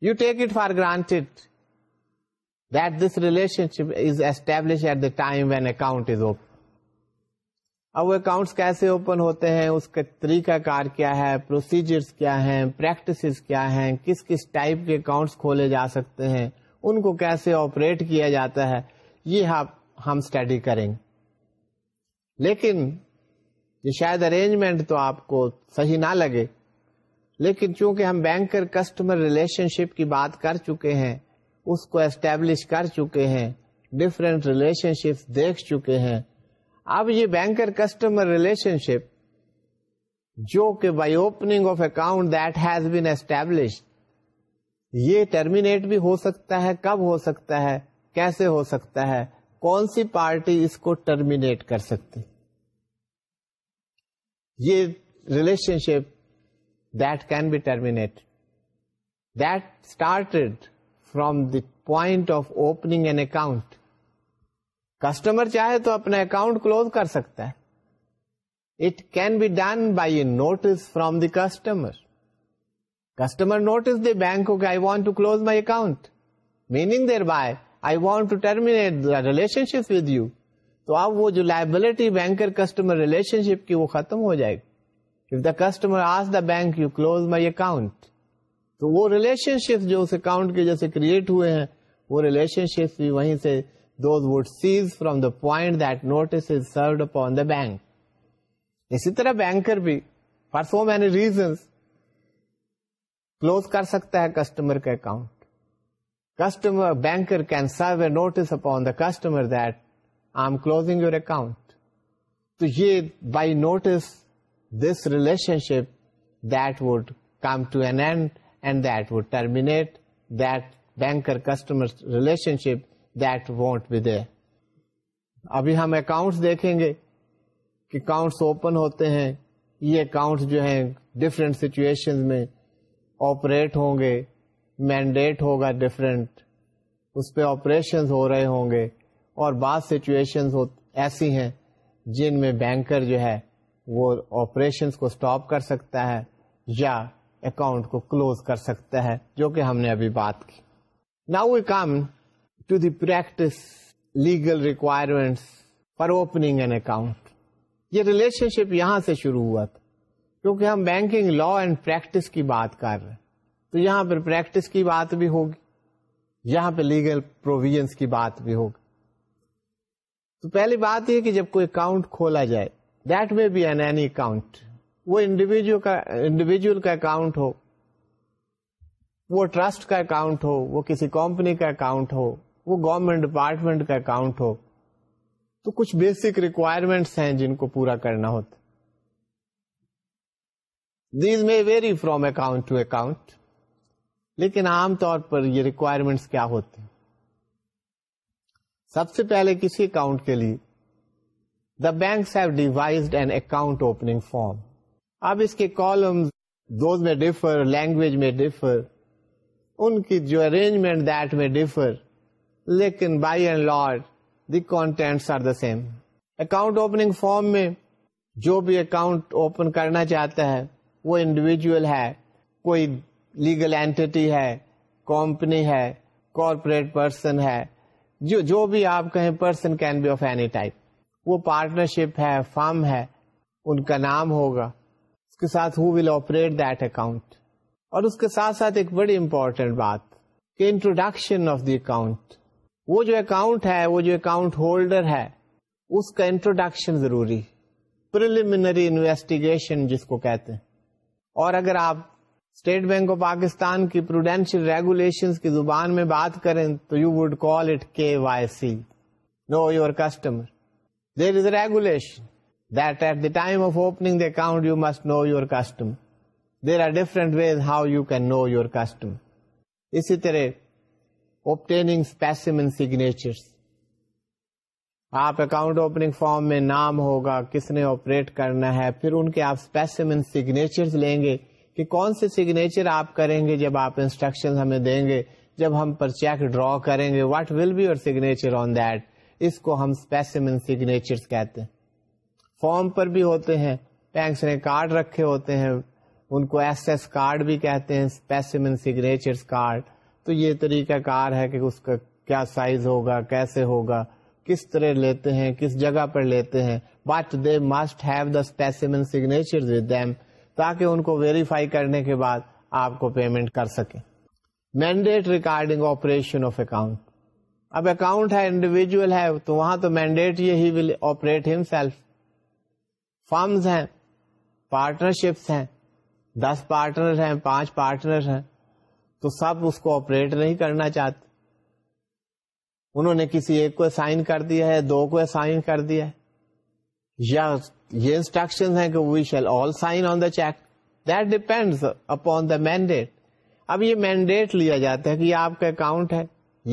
you take it for granted that this relationship is establish at the time when account is open اب وہ اکاؤنٹس کیسے اوپن ہوتے ہیں اس کا طریقہ کار کیا ہے پروسیجرز کیا ہیں پریکٹسز کیا ہیں کس کس ٹائپ کے اکاؤنٹس کھولے جا سکتے ہیں ان کو کیسے آپریٹ کیا جاتا ہے یہ ہم اسٹڈی کریں گے لیکن شاید ارینجمنٹ تو آپ کو صحیح نہ لگے لیکن چونکہ ہم بینکر کسٹمر ریلیشن شپ کی بات کر چکے ہیں اس کو اسٹیبلش کر چکے ہیں ڈفرینٹ ریلیشن شپس دیکھ چکے ہیں اب یہ بینکر کسٹمر ریلیشن شپ جو کہ by opening of account that has been establish یہ ٹرمینیٹ بھی ہو سکتا ہے کب ہو سکتا ہے کیسے ہو سکتا ہے کون سی پارٹی اس کو ٹرمینیٹ کر سکتی یہ relationship that can be terminate that started from the point of opening an account customer چاہے تو اپنا اکاؤنٹ کلوز کر سکتا ہے it can be done by notice the customer customer notice the bank I want to close my account meaning thereby I want to terminate relationship with you تو اب وہ جو liability banker customer relationship کی وہ ختم ہو جائے گی bank you close my account تو وہ ریلیشن شپ جو اکاؤنٹ کے جیسے کریٹ ہوئے ہیں وہ ریلیشن شپ بھی وہیں سے those would would from the point that notice is served upon the bank. اسی طرح بینکر بھی for so many reasons close کر سکتا ہے کسٹمر کا account customer banker can serve a notice upon the customer that I am closing your account تو یہ by notice this relationship that would come to an end and that would terminate that banker customer relationship ابھی ہم accounts دیکھیں گے کہ accounts open ہوتے ہیں یہ اکاؤنٹس جو ہیں ڈفرینٹ سچویشن میں آپریٹ ہوں گے مینڈیٹ ہوگا ڈفرینٹ اس پہ آپریشن ہو رہے ہوں گے اور بعض سچویشن ایسی ہیں جن میں بینکر جو ہے وہ آپریشن کو اسٹاپ کر سکتا ہے یا اکاؤنٹ کو کلوز کر سکتا ہے جو کہ ہم نے ابھی بات کی now we come to the practice legal requirements for opening an account یہ ریلیشن شپ یہاں سے شروع ہوا تھا کیونکہ ہم بینکنگ لا اینڈ پریکٹس کی بات کر رہے ہیں تو یہاں پر پریکٹس کی بات بھی ہوگی یہاں پہ لیگل پروویژ کی بات بھی ہوگی تو پہلی بات یہ کہ جب کوئی اکاؤنٹ کھولا جائے that may be an any account وہ انڈیویجل کا انڈیویجل کا اکاؤنٹ ہو وہ ٹرسٹ کا اکاؤنٹ ہو وہ کسی کمپنی کا اکاؤنٹ ہو وہ گورنمنٹ ڈپارٹمنٹ کا اکاؤنٹ ہو تو کچھ بیسک ریکوائرمنٹس ہیں جن کو پورا کرنا ہوتا these may vary from account to account لیکن عام طور پر یہ ریکوائرمنٹس کیا ہوتے ہیں سب سے پہلے کسی اکاؤنٹ کے لیے the banks have devised and account opening form اب اس کے کالم ڈفر لینگویج میں ڈفر ان کی جو ارینجمنٹ دیٹ میں ڈفر لیکن by and large the contents are the same account opening form میں جو بھی اکاؤنٹ اوپن کرنا چاہتا ہے وہ انڈیویجل ہے کوئی لیگل اینٹی ہے کمپنی ہے کارپوریٹ پرسن ہے جو جو بھی آپ کہیں person can be of any type وہ پارٹنرشپ ہے فارم ہے ان کا نام ہوگا اس کے ساتھ who will operate that account اور اس کے ساتھ ساتھ ایک بڑی امپورٹینٹ بات کہ انٹروڈکشن آف دی اکاؤنٹ وہ جو اکاؤنٹ ہے وہ جو اکاؤنٹ ہولڈر ہے اس کا انٹروڈکشن ضروری پرلیمنری انویسٹیگیشن جس کو کہتے ہیں اور اگر آپ اسٹیٹ بینک آف پاکستان کی پروڈینشیل ریگولیشن کی زبان میں بات کریں تو you would call it K Y C know your customer there is regulation that at the time of opening the account you must know your customer there are different ways how you can know your customer اسی طرح signatures آپ account opening form میں نام ہوگا کس نے operate کرنا ہے پھر ان کے آپ اسپیسیمن سیگنیچر لیں گے کہ کون سے سیگنیچر آپ کریں گے جب آپ انسٹرکشن ہمیں دیں گے جب ہم پر چیک ڈرا کریں گے what will be signature on that اس کو ہم اسپیسیمن سیگنیچر کہتے ہیں فارم پر بھی ہوتے ہیں بینکس نے کارڈ رکھے ہوتے ہیں ان کو ایس ایس کارڈ بھی کہتے ہیں اسپیسیمن کارڈ تو یہ طریقہ کار ہے کہ اس کا کیا سائز ہوگا کیسے ہوگا کس طرح لیتے ہیں کس جگہ پر لیتے ہیں but they must have the specimen with them تاکہ ان کو ویریفائی کرنے کے بعد آپ کو پیمنٹ کر سکے mandate recording operation of account اب اکاؤنٹ ہے انڈیویجل ہے تو وہاں تو مینڈیٹ ہی آپریٹ ہم سیلف فارمز ہیں پارٹنرشپس ہیں دس پارٹنر ہیں پانچ پارٹنر ہیں تو سب اس کو آپریٹ نہیں کرنا چاہتے انہوں نے کسی ایک کو سائن کر دیا ہے دو کو سائن کر دیا ہے یا یہ انسٹرکشن ہے کہ we shall all sign on the cheque that depend upon the mandate اب یہ مینڈیٹ لیا جاتا ہے کہ یہ آپ کا اکاؤنٹ ہے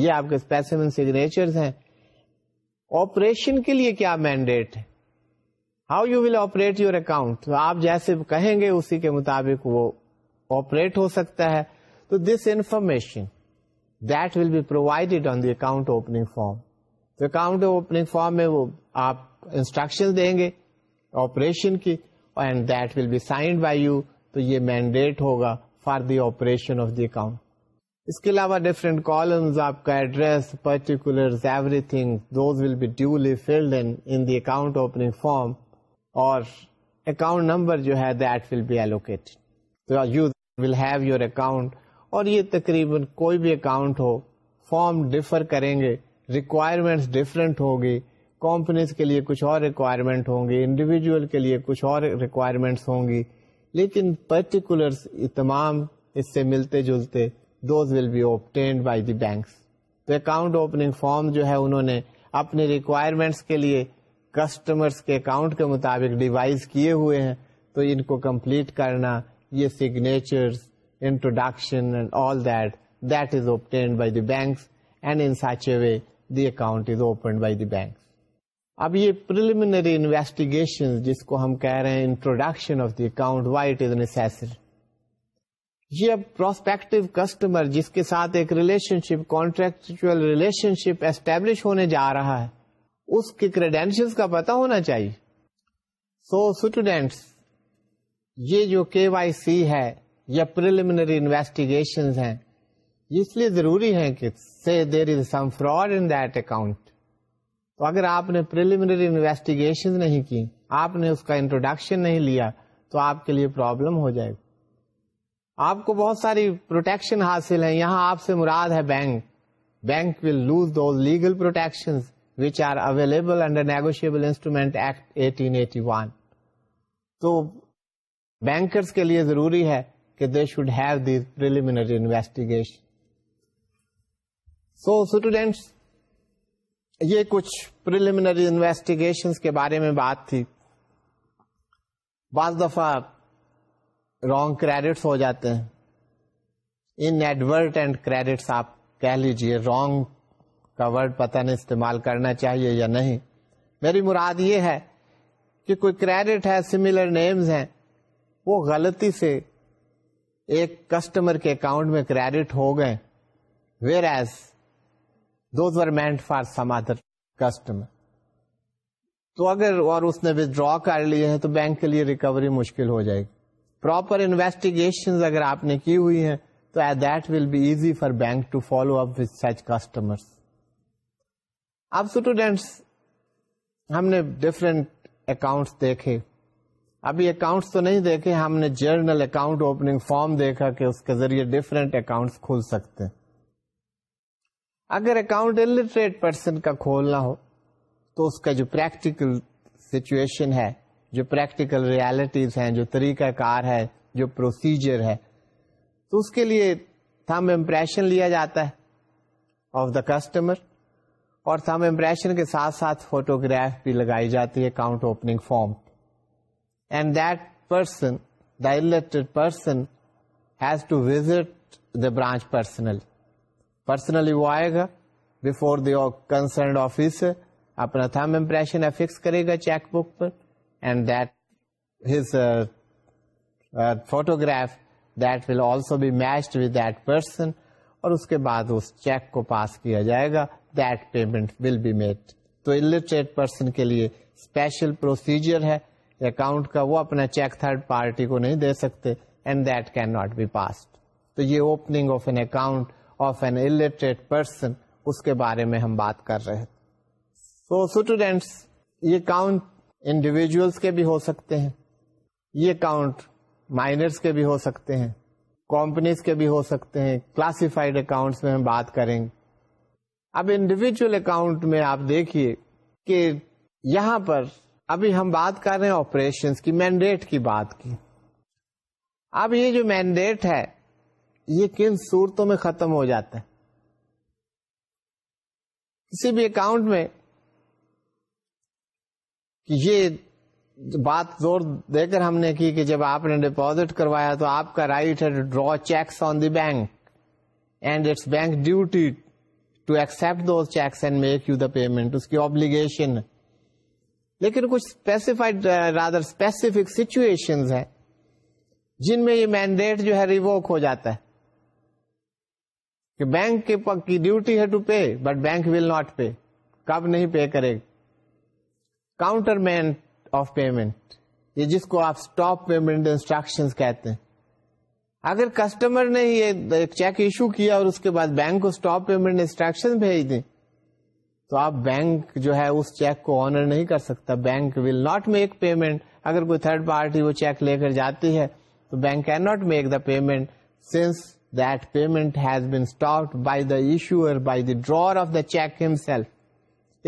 یہ آپ کے اسپیسیمن سیگنیچر ہیں آپریشن کے لیے کیا مینڈیٹ ہے how you will operate your account آپ جیسے کہیں گے اسی کے مطابق وہ آپریٹ ہو سکتا ہے تو this information that will be provided on the account opening form تو اکاؤنٹ اوپننگ فارم میں وہ آپ انسٹرکشن دیں گے آپریشن کی and that will be signed by you تو یہ مینڈیٹ ہوگا for the operation of the account اس کے علاوہ ڈفرینٹ کالمز آپ کا address particular everything those will be duly filled opening form اور اکاؤنٹ نمبر جو ہے that will be allocate you will have your account اور یہ تقریباً کوئی بھی اکاؤنٹ ہو فارم ڈفر کریں گے ریکوائرمنٹس ڈفرینٹ ہوگی کمپنیز کے لیے کچھ اور ریکوائرمنٹ ہوں گی انڈیویجول کے لیے کچھ اور ریکوائرمنٹس ہوں گی لیکن پرٹیکولرس تمام اس سے ملتے جلتے those will be obtained by the banks تو اکاؤنٹ اوپننگ فارم جو ہے انہوں نے اپنے ریکوائرمنٹس کے لیے کسٹمرس کے اکاؤنٹ کے مطابق ڈیوائز کیے ہوئے ہیں تو ان کو کمپلیٹ کرنا یہ سگنیچرس انٹروڈکشن اب یہ پر انویسٹیگیشن جس کو ہم کہہ رہے ہیں انٹروڈکشن یہ اب پروسپیکٹو کسٹمر جس کے ساتھ ایک relationship contractual relationship establish ہونے جا رہا ہے اس کے کریڈینشیل کا پتا ہونا چاہیے سو اسٹوڈینٹس یہ جو کے وائی سی ہے یا پریلیمنری انویسٹیگیشن ہیں اس لیے ضروری ہے کہ there is some fraud in that account تو اگر آپ نے پریلیمنری انویسٹیگیشن نہیں کی آپ نے اس کا انٹروڈکشن نہیں لیا تو آپ کے لیے پرابلم ہو جائے گا آپ کو بہت ساری پروٹیکشن حاصل ہے یہاں آپ سے مراد ہے bank bank will lose those legal protection which are available under negotiable instrument act eighteen eighty one تو بینکرس کے لیے ضروری ہے کہ they should have investigation so students یہ کچھ پریلیمنری انویسٹیگیشن کے بارے میں بات تھی بعض دفعہ رانگ کریڈٹس ہو جاتے ہیں ان ایڈورٹ اینڈ کریڈٹس آپ کہہ لیجیے رانگ کا ورڈ پتہ نہیں استعمال کرنا چاہیے یا نہیں میری مراد یہ ہے کہ کوئی کریڈٹ ہے سملر نیمز ہیں وہ غلطی سے ایک کسٹمر کے اکاؤنٹ میں کریڈٹ ہو گئے whereas those meant for some other customer تو اگر اور اس نے ودرا کر لیے ہیں تو بینک کے لیے ریکوری مشکل ہو جائے گی پراپر انویسٹیگیشن اگر آپ نے کی ہوئی ہیں تو at that will be easy for bank to follow up with such customer اب اسٹوڈینٹس ہم نے ڈفرینٹ اکاؤنٹس دیکھے ابھی اکاؤنٹس تو نہیں دیکھے ہم نے جرنل اکاؤنٹ اوپننگ فارم دیکھا کہ اس کے ذریعے ڈفرینٹ اکاؤنٹس کھول سکتے اگر اکاؤنٹ الٹریٹ پرسن کا کھولنا ہو تو اس کا جو پریکٹیکل سچویشن ہے جو پریکٹیکل ریالٹیز ہیں جو طریقہ کار ہے جو پروسیجر ہے تو اس کے لیے تھم امپریشن لیا جاتا ہے آف دا کسٹمر اور تھم امپریشن کے ساتھ ساتھ فوٹوگراف بھی لگائی جاتی ہے account opening form illiterate person has to visit the branch personally personally وہ آئے گا بفور دی اپنا تھرم امپریشن فکس کرے گا cheque book per and photograph that will also also be matched with person اور اس کے بعد اس چیک کو پاس کیا جائے گا that payment will be made تو کے لیے ہے اکاؤنٹ کا وہ اپنا چیک تھرڈ پارٹی کو نہیں دے سکتے and that can not be passed تو یہ opening of of an an account illiterate person اس کے بارے میں ہم بات کر رہے تھے اسٹوڈینٹس یہ انڈیویجلس کے بھی ہو سکتے ہیں یہ اکاؤنٹ مائنرس کے بھی ہو سکتے ہیں کمپنیز کے بھی ہو سکتے ہیں کلاسیفائڈ اکاؤنٹس میں ہم بات کریں گے اب انڈیویجل اکاؤنٹ میں آپ دیکھیے کہ یہاں پر ابھی ہم بات کر رہے ہیں آپریشن کی مینڈیٹ کی بات کی اب یہ جو مینڈیٹ ہے یہ کن صورتوں میں ختم ہو جاتا ہے کسی بھی اکاؤنٹ میں یہ بات زور دے کر ہم نے کی کہ جب آپ نے ڈپوزٹ کروایا تو آپ کا رائٹ ہے to draw cheques on the bank and it's bank duty to accept those cheques and make you the payment اس کی آبلیگیشن ہے لیکن کچھ اسپیسیفائڈ رادر اسپیسیفک سچویشن جن میں یہ مینڈیٹ جو ہے ریووک ہو جاتا ہے کہ بینک کے کی ڈیوٹی ہے to pay but bank will not pay کب نہیں پے کرے گا کاؤنٹر مین آف پیمنٹ یہ جس کو آپ اسٹاپ پیمنٹ انسٹرکشن کہتے ہیں اگر کسٹمر نے یہ چیک ایشو کیا اور اس کے بعد بینک کو اسٹاپ پیمنٹ انسٹرکشن بھیج دیں تو آپ بینک جو ہے اس چیک کو آنر نہیں کر سکتا bank will not make payment اگر کوئی تھرڈ پارٹی وہ چیک لے کر جاتی ہے تو bank can not make the payment since that payment has been stop by the issuer by the drawer of the cheque self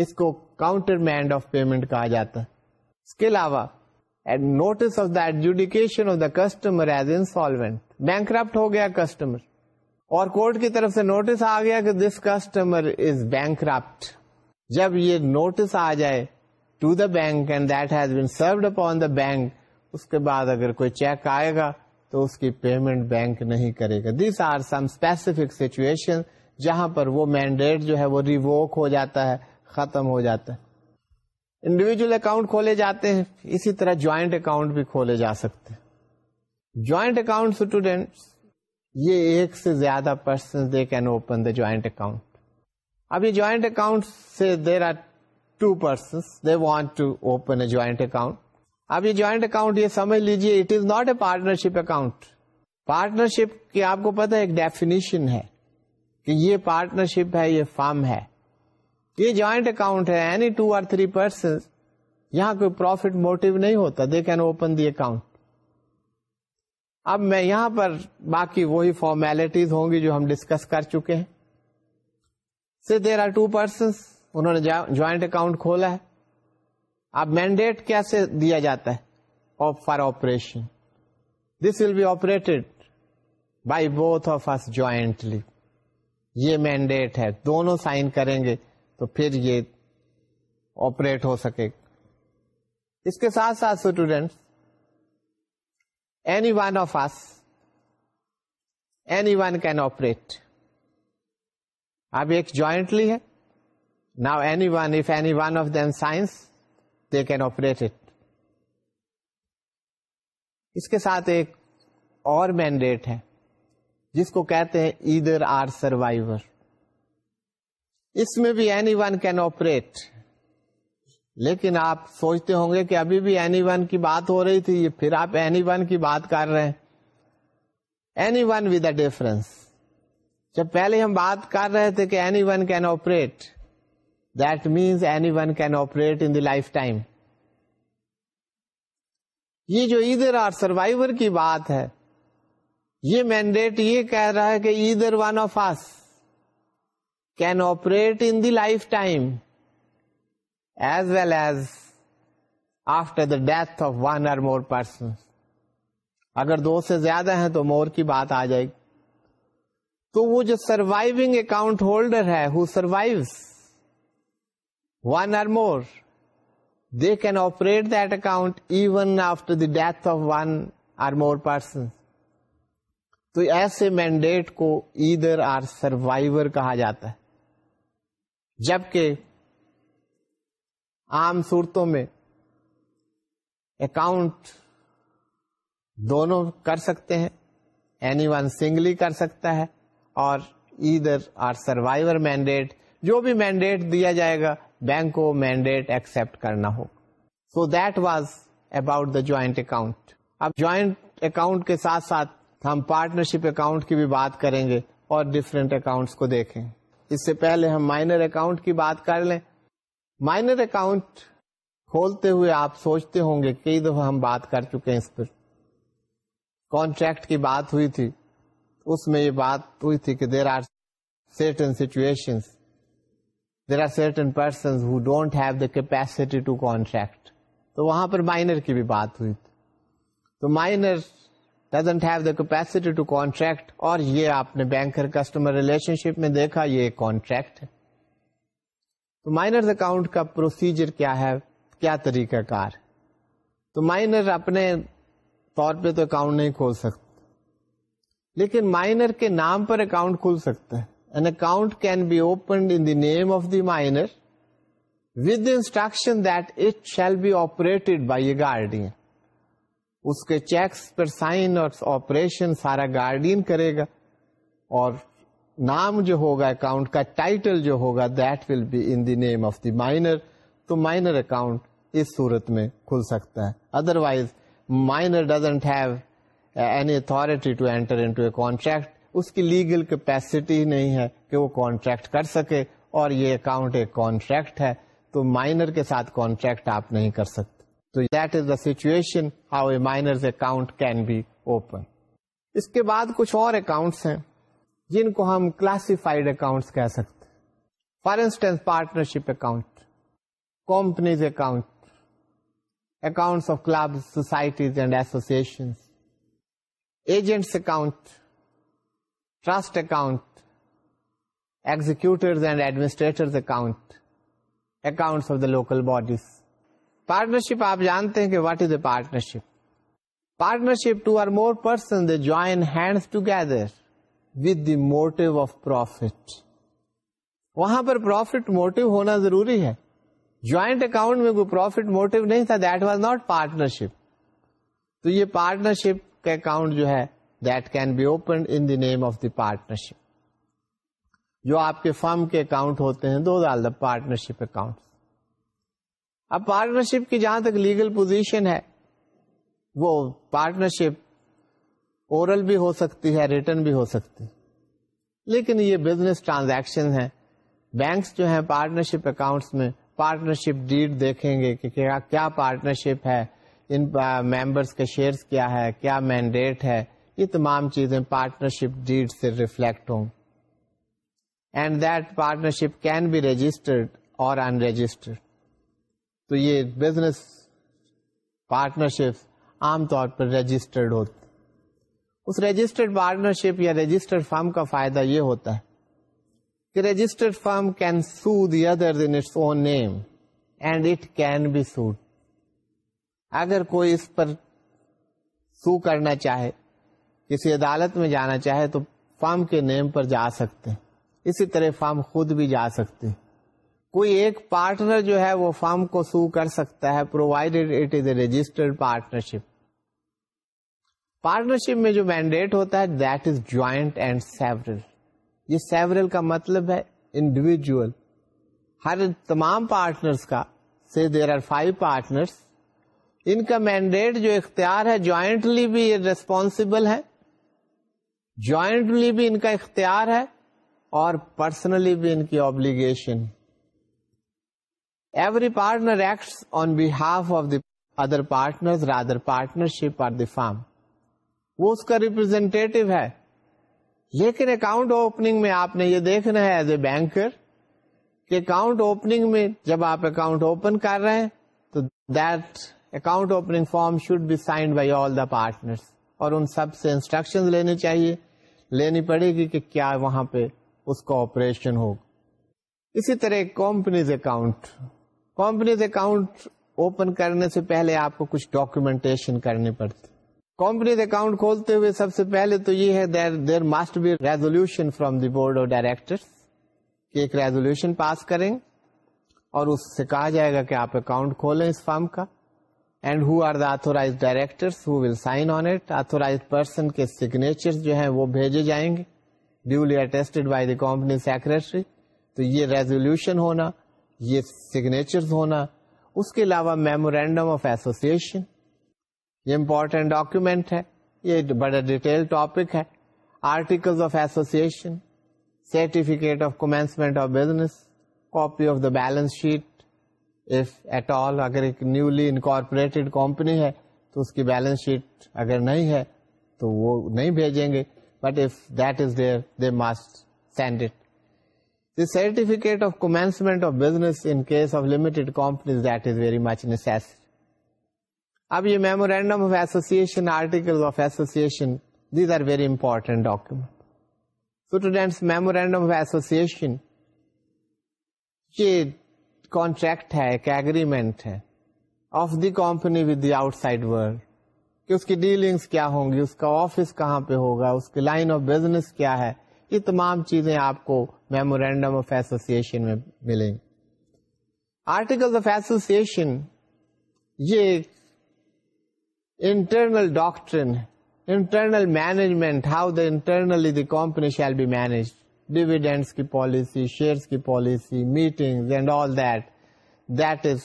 اس کو کاؤنٹر مینڈ آف پیمنٹ کہا جاتا ہے اس کے علاوہ of customer as insolvent bankrupt ہو گیا customer اور court کی طرف سے نوٹس آ گیا کہ دس کسٹمر از کرپٹ جب یہ نوٹس آ جائے to the bank and that has been served upon the bank اس کے بعد اگر کوئی چیک آئے گا تو اس کی پیمنٹ بینک نہیں کرے گا this are some specific situation جہاں پر وہ مینڈیٹ جو ہے وہ ریووک ہو جاتا ہے ختم ہو جاتا ہے انڈیویجل اکاؤنٹ کھولے جاتے ہیں اسی طرح جوائنٹ اکاؤنٹ بھی کھولے جا سکتے ہیں جوائنٹ اکاؤنٹ اسٹوڈینٹس یہ ایک سے زیادہ person they can open the joint account اب یہ جوائنٹ اکاؤنٹ سے there are two person they want to open a joint account اب یہ جوائنٹ اکاؤنٹ یہ سمجھ لیجیے it is not a partnership account partnership کی آپ کو پتا ایک ڈیفینیشن ہے کہ یہ پارٹنرشپ ہے یہ فارم ہے یہ جوائنٹ اکاؤنٹ ہے اینی ٹو اور تھری پرسن یہاں کوئی پروفٹ موٹو نہیں ہوتا they can open the account اب میں یہاں پر باقی وہی فارمیلٹیز ہوں گی جو ہم ڈسکس کر چکے ہیں سے دیر آر ٹو پرسنس انہوں نے جوائنٹ اکاؤنٹ کھولا ہے اب مینڈیٹ کیسے دیا جاتا ہے for operation this will be operate by both of us یہ مینڈیٹ ہے دونوں سائن کریں گے تو پھر یہ آپریٹ ہو سکے اس کے ساتھ ساتھ students any one of us any one can operate اب ایک جوائنٹلی ہے نا any one if any one of them since they can operate it اس کے ساتھ ایک اور مینڈیٹ ہے جس کو کہتے ہیں ادھر آر سروائیور اس میں بھی اینی ون کین آپریٹ لیکن آپ سوچتے ہوں گے کہ ابھی بھی اینی ون کی بات ہو رہی تھی پھر آپ اینی ون کی بات کر رہے ہیں any one with a difference جب پہلے ہم بات کر رہے تھے کہ any one can operate that means any one can operate in lifetime یہ جو ادھر اور سروائیور کی بات ہے یہ مینڈیٹ یہ کہہ رہا ہے کہ ادھر one of us can operate in the lifetime as well as after the death of one or more person اگر دو سے زیادہ ہیں تو مور کی بات آ جائے گی تو وہ جو سروائنگ اکاؤنٹ ہولڈر ہے who survive one or more they can operate that account even after the death of one or more person تو ایسے مینڈیٹ کو ادھر آر سروائر کہا جاتا ہے جبکہ عام صورتوں میں اکاؤنٹ دونوں کر سکتے ہیں اینی ون سنگلی کر سکتا ہے اور ادھر آر سروائیور مینڈیٹ جو بھی مینڈیٹ دیا جائے گا بینک کو مینڈیٹ ایکسپٹ کرنا ہوگا so that was about the joint account اب جوائنٹ اکاؤنٹ کے ساتھ ساتھ ہم پارٹنرشپ اکاؤنٹ کی بھی بات کریں گے اور ڈفرینٹ اکاؤنٹ کو دیکھیں اس سے پہلے ہم مائنر اکاؤنٹ کی بات کر لیں مائنر اکاؤنٹ کھولتے ہوئے آپ سوچتے ہوں گے کئی دفعہ ہم بات کر چکے ہیں اس پر کانٹریکٹ کی بات ہوئی تھی اس میں یہ بات ہوئی تھی کہ there are certain situation there are certain person who don't have the capacity to contract تو وہاں پر مائنر کی بھی بات ہوئی تھی تو minor doesn't have the capacity to contract اور یہ آپ نے بینکر کسٹمر ریلیشن شپ میں دیکھا یہ کانٹریکٹ ہے تو مائنر اکاؤنٹ کا پروسیجر کیا ہے کیا طریقہ کار تو مائنر اپنے طور پہ تو اکاؤنٹ نہیں کھول سکتا لیکن مائنر کے نام پر اکاؤنٹ کھل سکتا ہے an account can be open in the name of the minor with the instruction that it shall be operate by a guardian اس کے چیکس پر سائن اور آپریشن سارا گارڈین کرے گا اور نام جو ہوگا اکاؤنٹ کا ٹائٹل جو ہوگا that will be in the name of the minor تو مائنر اکاؤنٹ اس صورت میں کھل سکتا ہے otherwise minor doesn't have any authority to enter into a contract اس کی لیگل کیپیسٹی نہیں ہے کہ وہ کانٹریکٹ کر سکے اور یہ اکاؤنٹ ایک کانٹریکٹ ہے تو مائنر کے ساتھ کانٹریکٹ آپ نہیں کر سکتے تو that is the situation how a minor account can be open اس کے بعد کچھ اور اکاؤنٹس ہیں جن کو ہم کلاسیفائڈ اکاؤنٹس کہہ سکتے for instance partnership account companies account accounts of club societies and associations agents account trust account and executor account accounts of the local bodies partnership آپ جانتے ہیں کہ what is a partnership partnership two or more person they join hands together with the motive of profit وہاں پر profit motive ہونا ضروری ہے joint account میں کوئی پروفٹ موٹو نہیں تھا دیٹ واز ناٹ پارٹنرشپ تو یہ پارٹنرشپ کا اکاؤنٹ جو ہے that can be open in the name of the partnership جو آپ کے فرم کے اکاؤنٹ ہوتے ہیں دو دا پارٹنرشپ پارٹنرشپ اکاؤنٹ اب کی جہاں تک لیگل پوزیشن ہے وہ پارٹنرشپ اورل بھی ہو سکتی ہے ریٹرن بھی ہو سکتی لیکن یہ بزنس ٹرانزیکشن بینکس جو ہیں پارٹنرشپ اکاؤنٹس میں پارٹنرشپ ڈیڈ دیکھیں گے کہ کیا پارٹنرشپ ہے ان ممبرس کے شیئرس کیا ہے کیا مینڈیٹ ہے یہ تمام چیزیں پارٹنرشپ ڈیڈ سے ریفلیکٹ ہوں and that partnership can be registered اور انرجسٹرڈ تو یہ بزنس پارٹنرشپ عام طور پر رجسٹرڈ ہوتی اس رجسٹرڈ پارٹنرشپ یا رجسٹرڈ فارم کا فائدہ یہ ہوتا ہے کہ registered firm can sue the other its own name and it can be sued اگر کوئی اس پر سو کرنا چاہے کسی عدالت میں جانا چاہے تو فارم کے نیم پر جا سکتے ہیں اسی طرح فارم خود بھی جا سکتے ہیں کوئی ایک پارٹنر جو ہے وہ فارم کو سو کر سکتا ہے provided it is a registered partner ship partner ship میں جو مینڈیٹ ہوتا ہے that is joint and several یہ سیورل کا مطلب ہے انڈیویجل ہر تمام پارٹنرس کا سے دیر آر فائیو پارٹنرس ان کا مینڈیٹ جو اختیار ہے جوائنٹلی بھی یہ ریسپونسبل ہے جوائنٹلی بھی ان کا اختیار ہے اور پرسنلی بھی ان کی obligation every partner act on behalf of the other partner rather partnership or the firm وہ اس کا ریپرزینٹیو ہے لیکن اکاؤنٹ اوپننگ میں آپ نے یہ دیکھنا ہے ایز اے بینکر کہ اکاؤنٹ اوپننگ میں جب آپ اکاؤنٹ اوپن کر رہے ہیں تو that account opening form should be signed by all the partner اور ان سب سے انسٹرکشن لینے چاہیے لینی پڑے گی کہ کیا وہاں پہ اس کا آپریشن ہوگا اسی طرح companies account companies account open کرنے سے پہلے آپ کو کچھ ڈاکومینٹیشن کرنی پڑتی کمپنیز اکاؤنٹ کھولتے ہوئے سب سے پہلے تو یہ ہے there must be resolution from the board of director ایک ریزولوشن پاس کریں اور اس سے کہا جائے گا کہ آپ اکاؤنٹ کھولیں اس فارم کا and who are the authorise it authorise person کے سگنیچر جو ہیں وہ بھیجے جائیں گے duly attest by the company secretary تو یہ ریزولوشن ہونا یہ سگنیچر ہونا اس کے علاوہ میمورینڈم آف ایسوسیشن یہ امپورٹینٹ ڈاکیومینٹ ہے یہ بڑا ڈیٹیل ٹاپک ہے article of association certificate of commencement of business copy of the balance sheet if at all اگر ایک نیولی انکارپوریٹڈ کمپنی ہے تو اس کی بیلنس شیٹ اگر نہیں ہے تو وہ نہیں بھیجیں گے but if that is there they must send it the certificate of commencement of business in case of limited companies that is very much necessary اب یہ memorandum of association article of association these are very important document students memorandum of association یہ contract ہے ایک agreement ہے of the company with the outside world کہ اس کی dealings کیا ہوں گی اس کا آفس کہاں پہ ہوگا اس کی لائن آف بزنس کیا ہے یہ تمام چیزیں آپ کو میمورینڈم آف ایسوسیشن میں ملیں گی آرٹیکل آف ایسوسیشن یہ internal doctrine internal management how the internally the company shall be managed dividends کی پالیسی شیئرس کی policy meeting and all that that is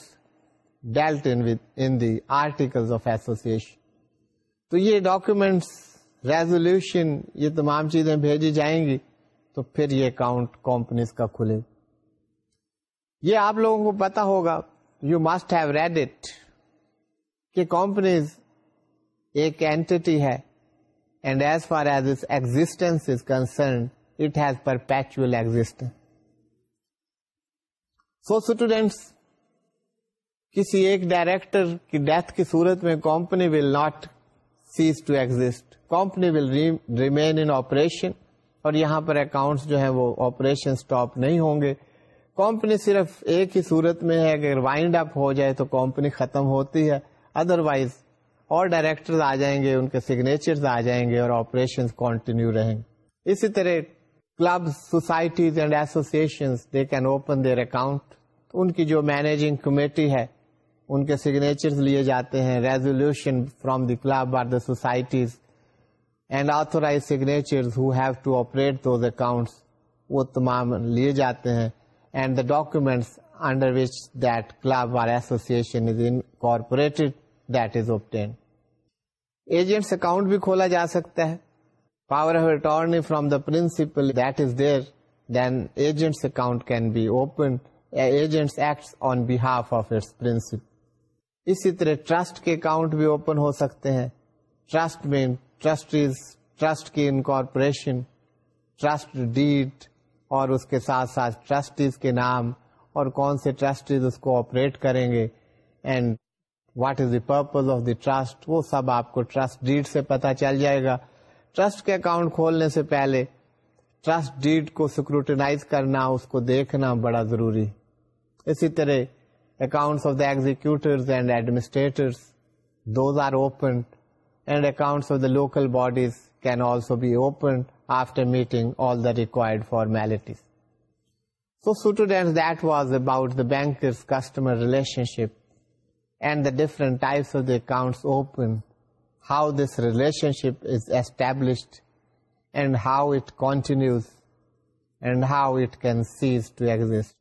dealt in the article of association تو یہ documents resolution یہ تمام چیزیں بھیجی جائیں گی تو پھر یہ اکاؤنٹ کمپنیز کا کھلے یہ آپ لوگوں کو پتا ہوگا you must have read it کہ کمپنیز ایک اینٹی ہے and as far as its existence is concerned students, کسی ایک ڈائریکٹر کی ڈیتھ کی صورت میں company will not cease to exist company will remain in operation اور یہاں پر اکاؤنٹس جو ہیں وہ آپریشن اسٹاپ نہیں ہوں گے کمپنی صرف ایک ہی صورت میں ہے اگر وائنڈ اپ ہو جائے تو کمپنی ختم ہوتی ہے ادر وائز اور ڈائریکٹر آ جائیں گے ان کے سگنیچر آ جائیں گے اور آپریشن کنٹینیو رہیں گے اسی طرح clubs societies and association they can open their account ان کی جو مینیجنگ کمیٹی ہے ان کے سگنیچر لیے جاتے ہیں resolution from the club or the societies and authorise signature who have to operate those account وہ تمام لیے جاتے ہیں and the documents under which that club or association is corporated that is obtained agents account بھی کھولا جا سکتا ہے power of ring from the principal there then agents account can be open on acts on its principal. اسی طرح trust کے account بھی open ہو سکتے ہیں ٹرسٹ میں ٹرسٹیز ٹرسٹ کی انکارپوریشن ٹرسٹ ڈیٹ اور اس کے ساتھ ساتھ ٹرسٹیز کے نام اور کون سے ٹرسٹیز اس کو آپریٹ کریں گے and what is the purpose of the trust وہ سب آپ کو ٹرسٹ ڈیٹ سے پتا چل جائے گا ٹرسٹ کے اکاؤنٹ کھولنے سے پہلے ٹرسٹ ڈیڈ کو سیکروٹینائز کرنا اس کو دیکھنا بڑا ضروری اسی طرح accounts of the and and those are open accounts of the local bodies can also be open after meeting all the required formalities so student that was about the bankers customer relationship and the different types of the accounts open how this relationship is established and how it and and how it can cease to exit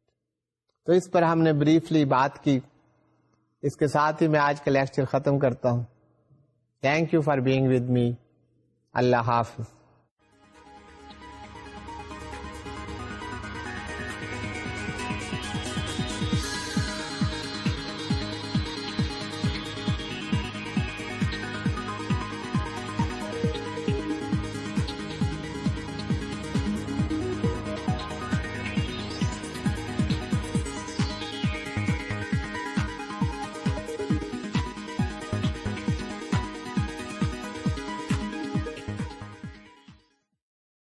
تو اس پر ہم نے briefly بات کی اس کے ساتھ ہی میں آج کا لیکچر ختم کرتا ہوں thank you for being with me اللہ حافظ